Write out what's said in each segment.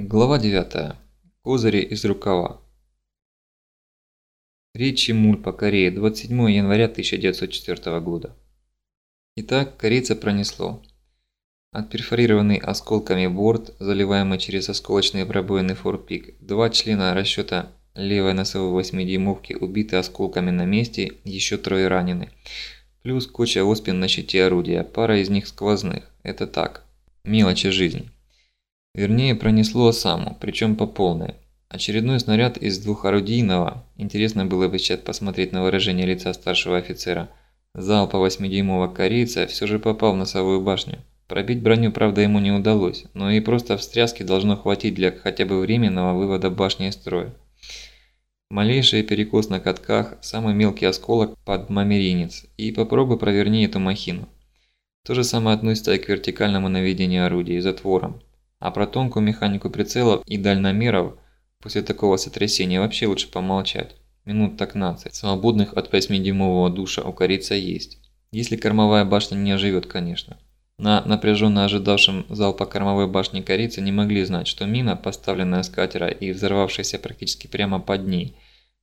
Глава 9. Козыри из рукава. Речи Мульпа, Корея, 27 января 1904 года. Итак, корейца пронесло. Отперфорированный осколками борт, заливаемый через осколочные пробоины форпик, два члена расчета левой носовой 8-дюймовки убиты осколками на месте, еще трое ранены. Плюс куча оспин на щите орудия, пара из них сквозных. Это так, мелочи жизни. Вернее, пронесло Осаму, причем по полной. Очередной снаряд из двухорудийного, интересно было бы сейчас посмотреть на выражение лица старшего офицера, залпа 8-дюймового корейца все же попал в носовую башню. Пробить броню, правда, ему не удалось, но и просто встряски должно хватить для хотя бы временного вывода башни из строя. Малейший перекос на катках, самый мелкий осколок под мамеринец, и попробуй проверни эту махину. То же самое относится и к вертикальному наведению орудия и затворам. А про тонкую механику прицелов и дальномеров после такого сотрясения вообще лучше помолчать. Минут так 15. Свободных от 8-дюймового душа у корица есть. Если кормовая башня не оживет, конечно. На напряженно ожидавшем залпа кормовой башни корицы не могли знать, что мина, поставленная с катера и взорвавшаяся практически прямо под ней,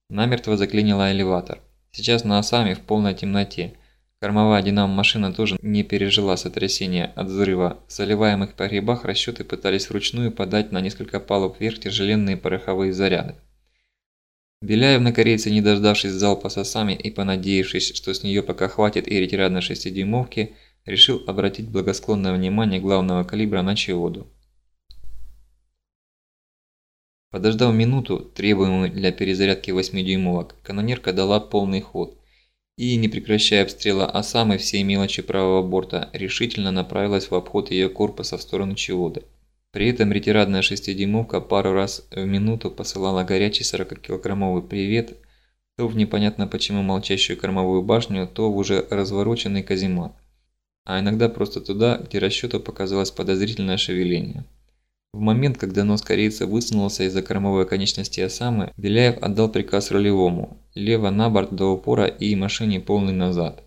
намертво заклинила элеватор. Сейчас на осаме в полной темноте – Кормовая динамо-машина тоже не пережила сотрясения от взрыва. В заливаемых погребах расчеты пытались вручную подать на несколько палуб вверх тяжеленные пороховые заряды. Беляев на корейце, не дождавшись залпа сосами и понадеявшись, что с нее пока хватит и ретирадной шестидюймовки, решил обратить благосклонное внимание главного калибра на Чиоду. Подождав минуту, требуемую для перезарядки 8-дюймовок, канонерка дала полный ход – и, не прекращая обстрела Осамы всей мелочи правого борта, решительно направилась в обход ее корпуса в сторону Чеводы. При этом ретирадная шестидюймовка пару раз в минуту посылала горячий 40-килограммовый привет то в непонятно почему молчащую кормовую башню, то в уже развороченный каземат. А иногда просто туда, где расчету показалось подозрительное шевеление. В момент, когда нос корейца высунулся из-за кормовой конечности Осамы, Беляев отдал приказ рулевому – лево на борт до упора и машине полный назад.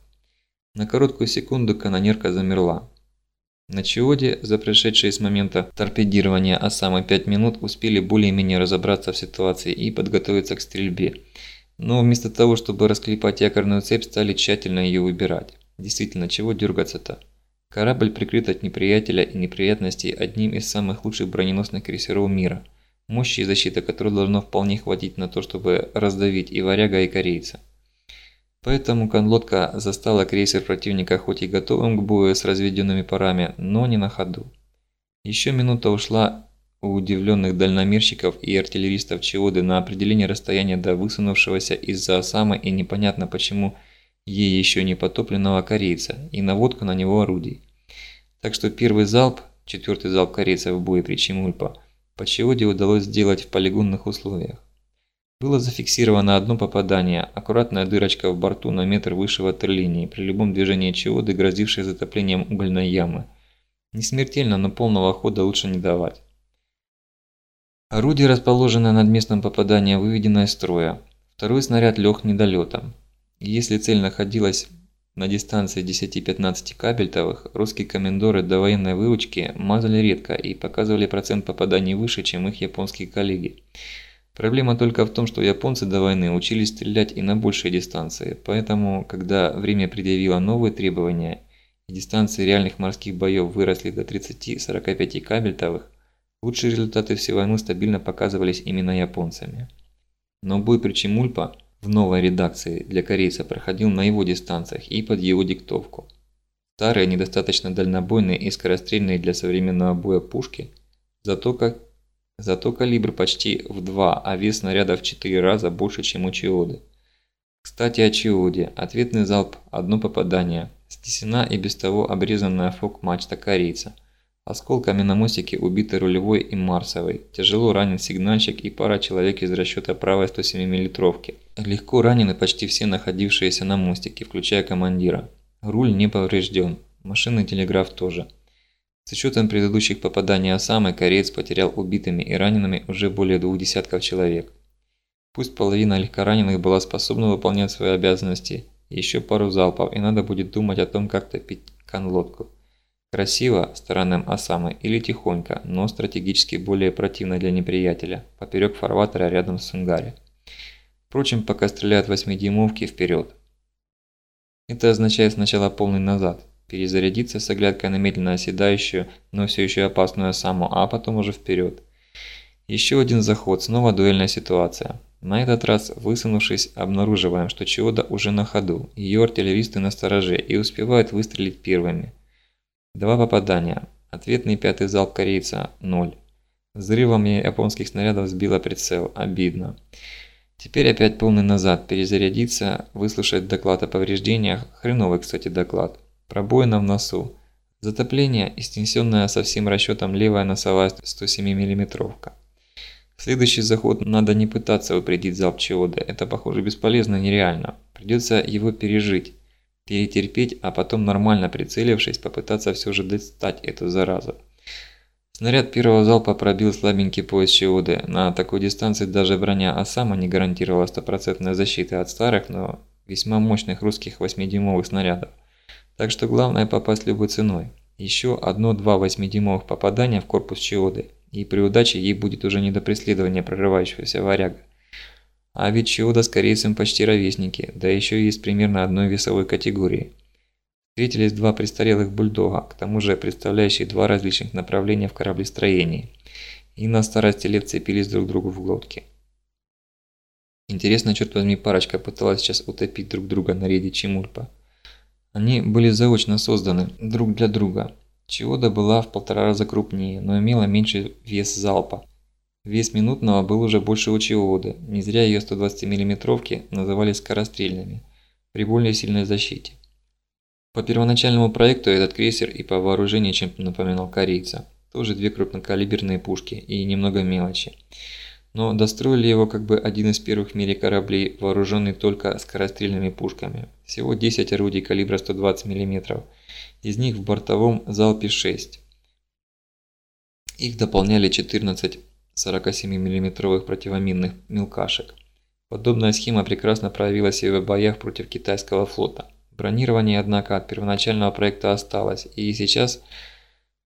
На короткую секунду канонерка замерла. На Чиоде, за прошедшие с момента торпедирования Осамы 5 минут, успели более-менее разобраться в ситуации и подготовиться к стрельбе. Но вместо того, чтобы расклепать якорную цепь, стали тщательно ее выбирать. Действительно, чего дергаться-то? Корабль прикрыт от неприятеля и неприятностей одним из самых лучших броненосных крейсеров мира, мощи и защиты которой должно вполне хватить на то, чтобы раздавить и варяга, и корейца. Поэтому конлодка застала крейсер противника хоть и готовым к бою с разведенными парами, но не на ходу. Еще минута ушла у удивленных дальномерщиков и артиллеристов Чиоды на определение расстояния до высунувшегося из-за осамы и непонятно почему ей еще не потопленного корейца и наводку на него орудий. Так что первый залп, четвертый залп корейцев в бое при Чемульпа, по Чиоде удалось сделать в полигонных условиях. Было зафиксировано одно попадание, аккуратная дырочка в борту на метр выше ватерлинии, при любом движении Чиоды, грозившей затоплением угольной ямы. Не смертельно, но полного хода лучше не давать. Орудие, расположенное над местом попадания, выведено из строя. Второй снаряд лег недолетом. Если цель находилась на дистанции 10-15 кабельтовых, русские комендоры до военной выучки мазали редко и показывали процент попаданий выше, чем их японские коллеги. Проблема только в том, что японцы до войны учились стрелять и на большие дистанции, поэтому, когда время предъявило новые требования и дистанции реальных морских боев выросли до 30-45 кабельтовых, лучшие результаты всей войны стабильно показывались именно японцами. Но бой при Чемульпа – в новой редакции для корейца проходил на его дистанциях и под его диктовку. Старые, недостаточно дальнобойные и скорострельные для современного боя пушки, зато, как, зато калибр почти в два, а вес снаряда в четыре раза больше, чем у Чиоды. Кстати о Чиоде. Ответный залп, одно попадание. Снесена и без того обрезанная фок-мачта корейца – Осколками на мостике убиты рулевой и Марсовый. Тяжело ранен сигнальщик и пара человек из расчета правой 107 миллитровки. Легко ранены почти все находившиеся на мостике, включая командира. Руль не поврежден. Машинный телеграф тоже. С учетом предыдущих попаданий Осамы, кореец потерял убитыми и ранеными уже более двух десятков человек. Пусть половина легкораненых была способна выполнять свои обязанности, еще пару залпов, и надо будет думать о том, как топить конлодку. Красиво, стороным Осамы, или тихонько, но стратегически более противно для неприятеля, поперек фарватера рядом с Сунгари. Впрочем, пока стреляют 8-дюймовки вперед. Это означает сначала полный назад, перезарядиться с оглядкой на медленно оседающую, но все еще опасную Осаму, а потом уже вперед. Еще один заход, снова дуэльная ситуация. На этот раз, высунувшись, обнаруживаем, что Чиода уже на ходу, ее артиллеристы на стороже и успевают выстрелить первыми. Два попадания. Ответный пятый залп корейца – ноль. Взрывом японских снарядов сбило прицел. Обидно. Теперь опять полный назад, перезарядиться, выслушать доклад о повреждениях. Хреновый, кстати, доклад. Пробоина в носу. Затопление и со всем расчетом левая носовая 107 миллиметровка. следующий заход надо не пытаться упредить залп Чиода, это похоже бесполезно нереально. Придется его пережить перетерпеть, а потом нормально прицелившись, попытаться все же достать эту заразу. Снаряд первого залпа пробил слабенький пояс Чиоды. На такой дистанции даже броня Осама не гарантировала стопроцентной защиты от старых, но весьма мощных русских 8-дюймовых снарядов. Так что главное попасть любой ценой. Еще одно-два 8-дюймовых попадания в корпус Чиоды, и при удаче ей будет уже не до преследования прорывающегося варяга. А ведь Чиода с корейцем почти ровесники, да еще и из примерно одной весовой категории. Встретились два престарелых бульдога, к тому же представляющие два различных направления в кораблестроении. И на старости лет цепились друг другу в глотки. Интересно, черт возьми, парочка пыталась сейчас утопить друг друга на рейде Чемульпа. Они были заочно созданы друг для друга. Чиода была в полтора раза крупнее, но имела меньший вес залпа. Вес минутного был уже больше у Чиоды, не зря ее 120 миллиметровки называли скорострельными, при более сильной защите. По первоначальному проекту этот крейсер и по вооружению чем напоминал корейца. Тоже две крупнокалиберные пушки и немного мелочи. Но достроили его как бы один из первых в мире кораблей, вооруженный только скорострельными пушками. Всего 10 орудий калибра 120 мм. Из них в бортовом залпе 6. Их дополняли 14 47 миллиметровых противоминных мелкашек. Подобная схема прекрасно проявилась и в боях против китайского флота. Бронирование, однако, от первоначального проекта осталось, и сейчас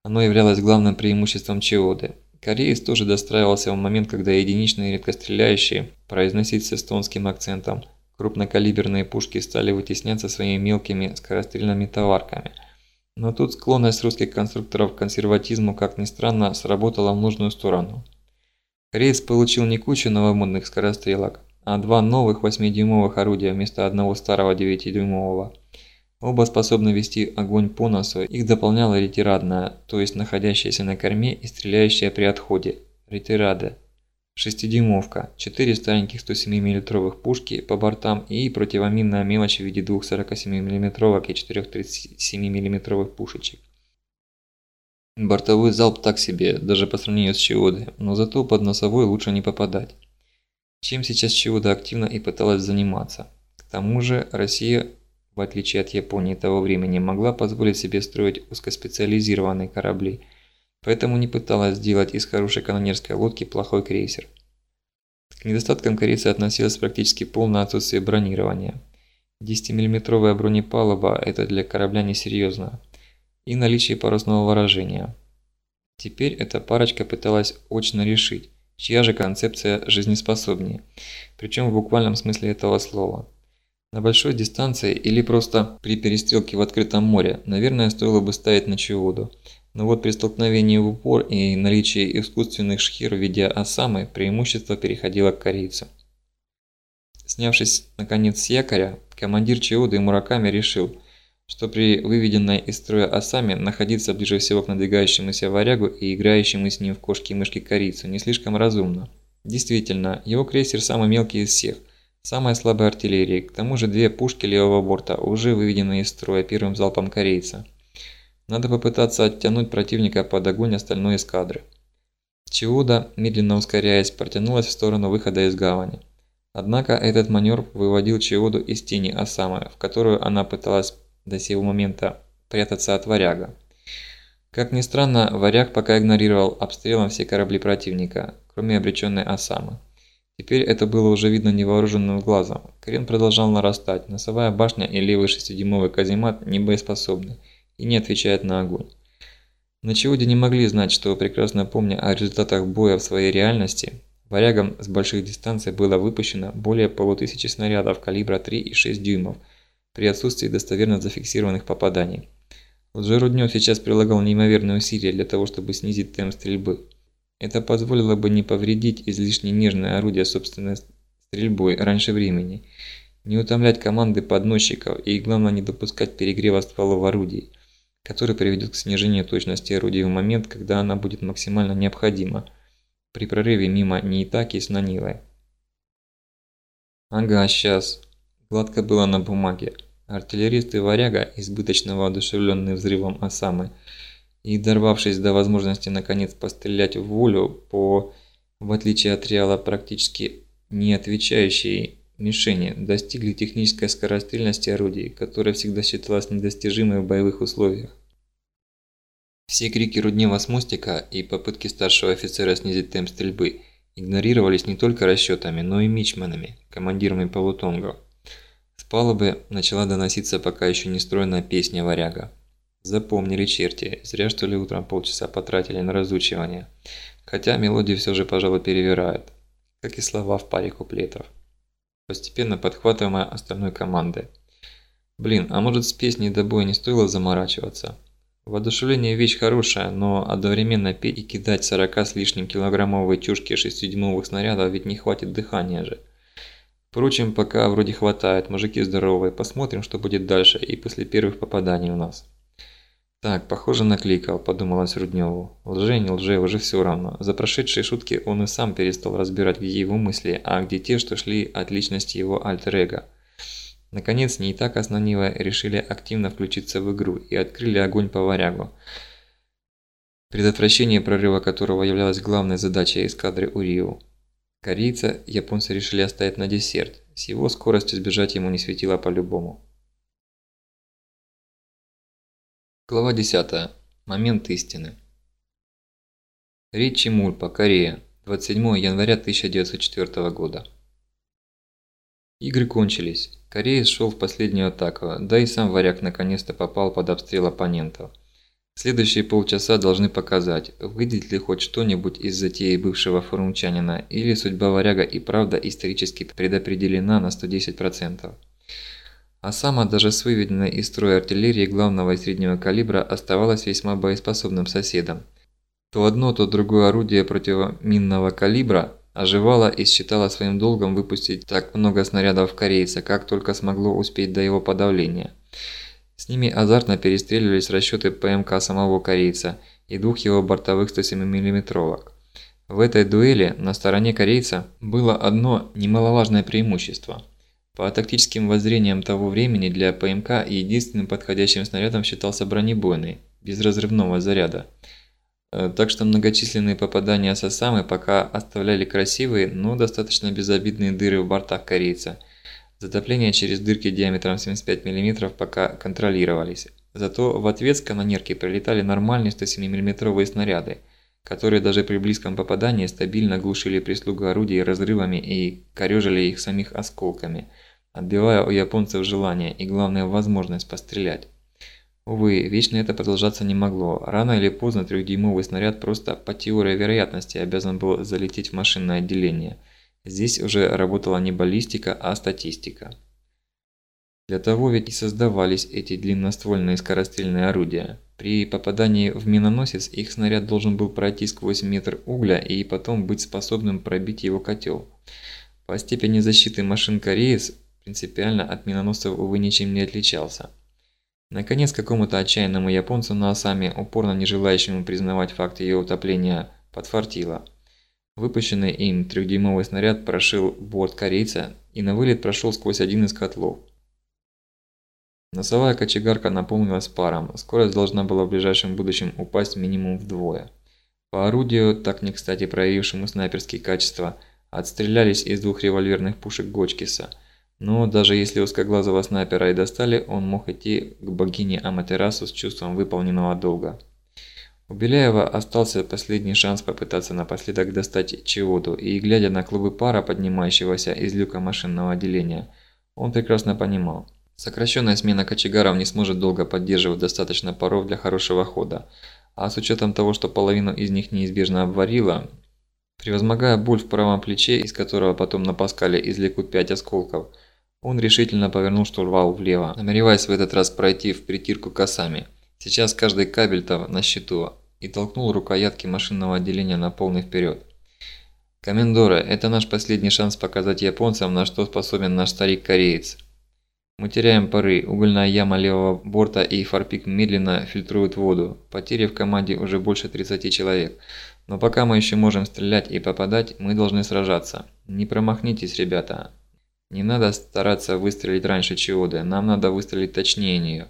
оно являлось главным преимуществом Чиоды. Кореец тоже достраивался в момент, когда единичные редкостреляющие, произносить с эстонским акцентом, крупнокалиберные пушки стали вытесняться своими мелкими скорострельными товарками. Но тут склонность русских конструкторов к консерватизму, как ни странно, сработала в нужную сторону. Кореец получил не кучу новомодных скорострелок, а два новых 8-дюймовых орудия вместо одного старого 9-дюймового. Оба способны вести огонь по носу, их дополняла ретирадная, то есть находящаяся на корме и стреляющая при отходе, ретирада. Шестидюймовка, четыре стареньких 107 мм пушки по бортам и противоминная мелочь в виде двух 47 мм и четырех 37 мм пушечек. Бортовой залп так себе, даже по сравнению с Чиодой, но зато под носовой лучше не попадать. Чем сейчас Чиода активно и пыталась заниматься. К тому же Россия, в отличие от Японии того времени, могла позволить себе строить узкоспециализированные корабли, поэтому не пыталась сделать из хорошей канонерской лодки плохой крейсер. К недостаткам корейца относилось практически полное отсутствие бронирования. 10-миллиметровая бронепалуба – это для корабля несерьезно и наличие парусного выражения. Теперь эта парочка пыталась очно решить, чья же концепция жизнеспособнее, причем в буквальном смысле этого слова. На большой дистанции или просто при перестрелке в открытом море, наверное, стоило бы ставить на воду. Но вот при столкновении в упор и наличии искусственных шхир в виде осамы преимущество переходило к корейцу. Снявшись наконец с якоря, командир Чиода и Мураками решил, что при выведенной из строя осами находиться ближе всего к надвигающемуся варягу и играющему с ним в кошки-мышки корицу не слишком разумно. Действительно, его крейсер самый мелкий из всех, самая слабая артиллерия, к тому же две пушки левого борта уже выведены из строя первым залпом корейца. Надо попытаться оттянуть противника под огонь остальной эскадры. Чиуда, медленно ускоряясь, протянулась в сторону выхода из гавани. Однако этот маневр выводил Чиоду из тени Осамы, в которую она пыталась до сего момента прятаться от варяга. Как ни странно, варяг пока игнорировал обстрелом все корабли противника, кроме обреченной Осамы. Теперь это было уже видно невооруженным глазом. Крен продолжал нарастать, носовая башня и левый шестидюймовый каземат не боеспособны и не отвечают на огонь. На Чиоде не могли знать, что, прекрасно помня о результатах боя в своей реальности, варягам с больших дистанций было выпущено более полутысячи снарядов калибра 3,6 дюймов при отсутствии достоверно зафиксированных попаданий. Лжеруднев сейчас прилагал неимоверные усилия для того, чтобы снизить темп стрельбы. Это позволило бы не повредить излишне нежное орудие собственной стрельбой раньше времени, не утомлять команды подносчиков и, главное, не допускать перегрева стволов орудий – который приведет к снижению точности орудия в момент, когда она будет максимально необходима при прорыве мимо Неитаки с Нанилой. Ага, сейчас. Гладко было на бумаге. Артиллеристы «Варяга», избыточно воодушевленные взрывом Осамы, и дорвавшись до возможности наконец пострелять в волю по, в отличие от Реала, практически не отвечающей мишени, достигли технической скорострельности орудий, которая всегда считалась недостижимой в боевых условиях. Все крики Руднева с мостика и попытки старшего офицера снизить темп стрельбы игнорировались не только расчетами, но и мичманами, командирами полутонгов. С палубы начала доноситься пока еще не стройная песня варяга. Запомнили черти, зря что ли утром полчаса потратили на разучивание. Хотя мелодии все же, пожалуй, перевирают, как и слова в паре куплетов постепенно подхватываемая остальной командой. Блин, а может с песней до боя не стоило заморачиваться? Воодушевление вещь хорошая, но одновременно петь и кидать 40 с лишним килограммовые чушки 6-дюймовых снарядов ведь не хватит дыхания же. Впрочем, пока вроде хватает, мужики здоровые, посмотрим, что будет дальше и после первых попаданий у нас. Так, похоже накликал, подумалось Рудневу. Лже, не лже, уже все равно. За прошедшие шутки он и сам перестал разбирать, где его мысли, а где те, что шли от личности его альтер-эго. Наконец, не и так основниво решили активно включиться в игру и открыли огонь по варягу. Предотвращение прорыва которого являлось главной задачей эскадры Урио. Корейца японцы решили оставить на десерт. С его скоростью сбежать ему не светило по-любому. Глава 10. Момент истины. Речи Мульпа, Корея. 27 января 1904 года. Игры кончились. Кореец шел в последнюю атаку, да и сам варяг наконец-то попал под обстрел оппонентов. Следующие полчаса должны показать, выйдет ли хоть что-нибудь из затеи бывшего форумчанина, или судьба варяга и правда исторически предопределена на 110%. А сама даже с выведенной из строя артиллерии главного и среднего калибра оставалась весьма боеспособным соседом. То одно, то другое орудие противоминного калибра оживало и считало своим долгом выпустить так много снарядов в корейца, как только смогло успеть до его подавления. С ними азартно перестреливались расчеты ПМК самого корейца и двух его бортовых 107 миллиметровок. В этой дуэли на стороне корейца было одно немаловажное преимущество – по тактическим воззрениям того времени для ПМК единственным подходящим снарядом считался бронебойный, без разрывного заряда. Э, так что многочисленные попадания с Осамы пока оставляли красивые, но достаточно безобидные дыры в бортах корейца. Затопления через дырки диаметром 75 мм пока контролировались. Зато в ответ с канонерки прилетали нормальные 107 мм снаряды, которые даже при близком попадании стабильно глушили прислугу орудий разрывами и корежили их самих осколками – отбивая у японцев желание и, главное, возможность пострелять. Увы, вечно это продолжаться не могло. Рано или поздно трехдюймовый снаряд просто по теории вероятности обязан был залететь в машинное отделение. Здесь уже работала не баллистика, а статистика. Для того ведь и создавались эти длинноствольные скорострельные орудия. При попадании в миноносец их снаряд должен был пройти сквозь метр угля и потом быть способным пробить его котел. По степени защиты машин Кореец принципиально от миноносцев, увы, ничем не отличался. Наконец, какому-то отчаянному японцу на Осаме, упорно не желающему признавать факт ее утопления, подфартило. Выпущенный им трехдюймовый снаряд прошил борт корейца и на вылет прошел сквозь один из котлов. Носовая кочегарка наполнилась паром, скорость должна была в ближайшем будущем упасть минимум вдвое. По орудию, так не кстати проявившему снайперские качества, отстрелялись из двух револьверных пушек Гочкиса – но даже если узкоглазого снайпера и достали, он мог идти к богине Аматерасу с чувством выполненного долга. У Беляева остался последний шанс попытаться напоследок достать Чиоду, и глядя на клубы пара, поднимающегося из люка машинного отделения, он прекрасно понимал. Сокращенная смена кочегаров не сможет долго поддерживать достаточно паров для хорошего хода, а с учетом того, что половину из них неизбежно обварило, превозмогая боль в правом плече, из которого потом на Паскале извлекут пять осколков, он решительно повернул штурвал влево, намереваясь в этот раз пройти в притирку косами. Сейчас каждый кабель-то на счету, и толкнул рукоятки машинного отделения на полный вперед. «Комендора, это наш последний шанс показать японцам, на что способен наш старик-кореец. Мы теряем пары, угольная яма левого борта и форпик медленно фильтруют воду. Потери в команде уже больше 30 человек. Но пока мы еще можем стрелять и попадать, мы должны сражаться. Не промахнитесь, ребята. Не надо стараться выстрелить раньше Чиоды, нам надо выстрелить точнее нее.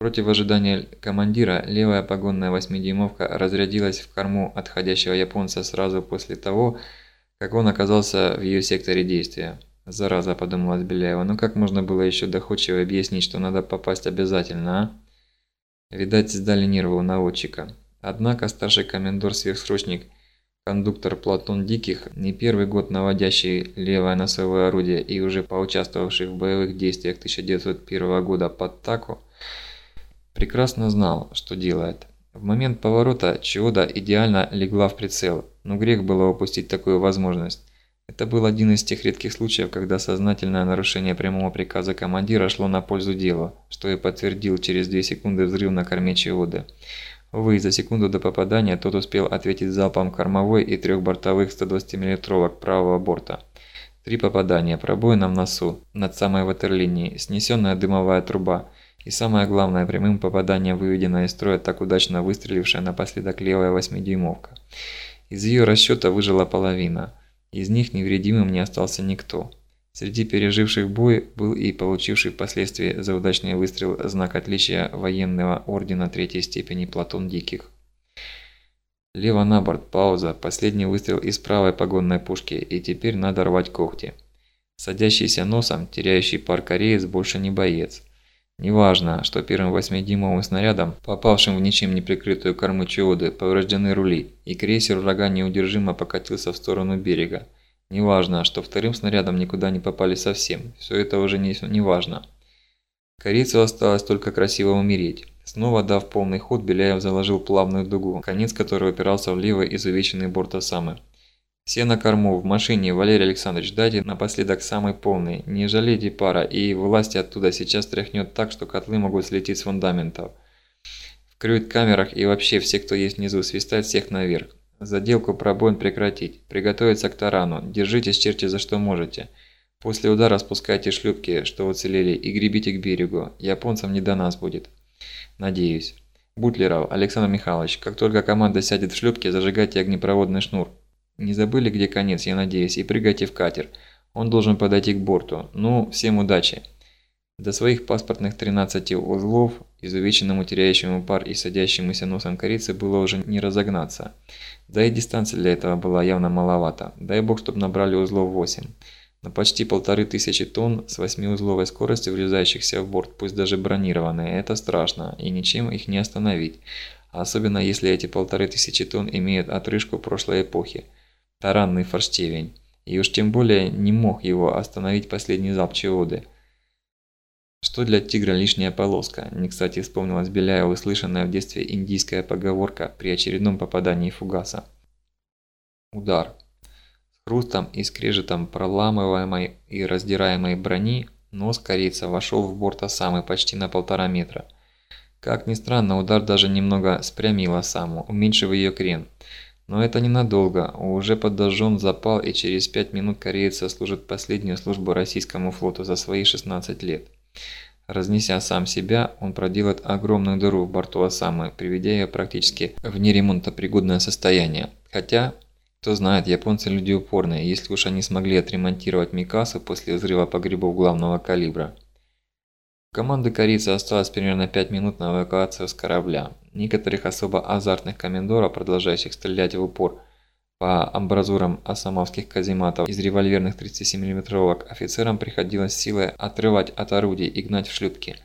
Против ожидания командира, левая погонная восьмидюймовка разрядилась в корму отходящего японца сразу после того, как он оказался в ее секторе действия. «Зараза», – подумала Беляева, – «ну как можно было еще доходчиво объяснить, что надо попасть обязательно, а?» Видать, сдали нервы у наводчика. Однако старший комендор-сверхсрочник – Кондуктор Платон Диких, не первый год наводящий левое носовое орудие и уже поучаствовавший в боевых действиях 1901 года под Таку, прекрасно знал, что делает. В момент поворота Чиода идеально легла в прицел, но грех было упустить такую возможность. Это был один из тех редких случаев, когда сознательное нарушение прямого приказа командира шло на пользу дела, что и подтвердил через 2 секунды взрыв на корме Чиода. Увы, за секунду до попадания тот успел ответить залпом кормовой и трех бортовых 120 мм правого борта. Три попадания, пробоина в носу, над самой ватерлинией, снесенная дымовая труба и самое главное, прямым попаданием выведенная из строя так удачно выстрелившая напоследок левая восьмидюймовка. Из ее расчета выжила половина, из них невредимым не остался никто. Среди переживших бой был и получивший впоследствии за удачный выстрел знак отличия военного ордена третьей степени Платон Диких. Лево на борт, пауза, последний выстрел из правой погонной пушки, и теперь надо рвать когти. Садящийся носом, теряющий пар кореец больше не боец. Неважно, что первым восьмидюймовым снарядом, попавшим в ничем не прикрытую корму Чиоды, повреждены рули, и крейсер врага неудержимо покатился в сторону берега. Неважно, что вторым снарядом никуда не попали совсем, все это уже не, не важно. Корейцу осталось только красиво умереть. Снова дав полный ход, Беляев заложил плавную дугу, конец которой упирался в левый изувеченный борт Осамы. «Все на корму, в машине, Валерий Александрович, дайте напоследок самый полный, не жалейте пара, и власти оттуда сейчас тряхнет так, что котлы могут слететь с фундаментов. Вкрыть камерах и вообще все, кто есть внизу, свистать всех наверх. Заделку пробоин прекратить. Приготовиться к тарану. Держитесь, черти, за что можете. После удара спускайте шлюпки, что уцелели, и гребите к берегу. Японцам не до нас будет. Надеюсь. Бутлеров, Александр Михайлович, как только команда сядет в шлюпке, зажигайте огнепроводный шнур. Не забыли, где конец, я надеюсь, и прыгайте в катер. Он должен подойти к борту. Ну, всем удачи. До своих паспортных 13 узлов, изувеченному теряющему пар и садящемуся носом корицы было уже не разогнаться. Да и дистанция для этого была явно маловата. Дай бог, чтобы набрали узлов 8. На почти полторы тысячи тонн с восьмиузловой скоростью врезающихся в борт, пусть даже бронированные, это страшно, и ничем их не остановить. особенно если эти полторы тысячи тонн имеют отрыжку прошлой эпохи. Таранный форштевень. И уж тем более не мог его остановить последний залп Чиоды. Что для тигра лишняя полоска? Не кстати вспомнилась Беляева услышанная в детстве индийская поговорка при очередном попадании фугаса. Удар. С хрустом и скрежетом проламываемой и раздираемой брони нос корейца вошел в борт Осамы почти на полтора метра. Как ни странно, удар даже немного спрямил Осаму, уменьшив ее крен. Но это ненадолго, уже подожжен запал и через пять минут кореец служит последнюю службу российскому флоту за свои 16 лет. Разнеся сам себя, он проделает огромную дыру в борту Осамы, приведя ее практически в неремонтопригодное состояние. Хотя, кто знает, японцы люди упорные, если уж они смогли отремонтировать Микасу после взрыва погребов главного калибра. У команды корейца осталось примерно 5 минут на эвакуацию с корабля. Некоторых особо азартных комендоров, продолжающих стрелять в упор, по амбразурам осамовских казематов из револьверных 37 мм офицерам приходилось силой отрывать от орудий и гнать в шлюпки.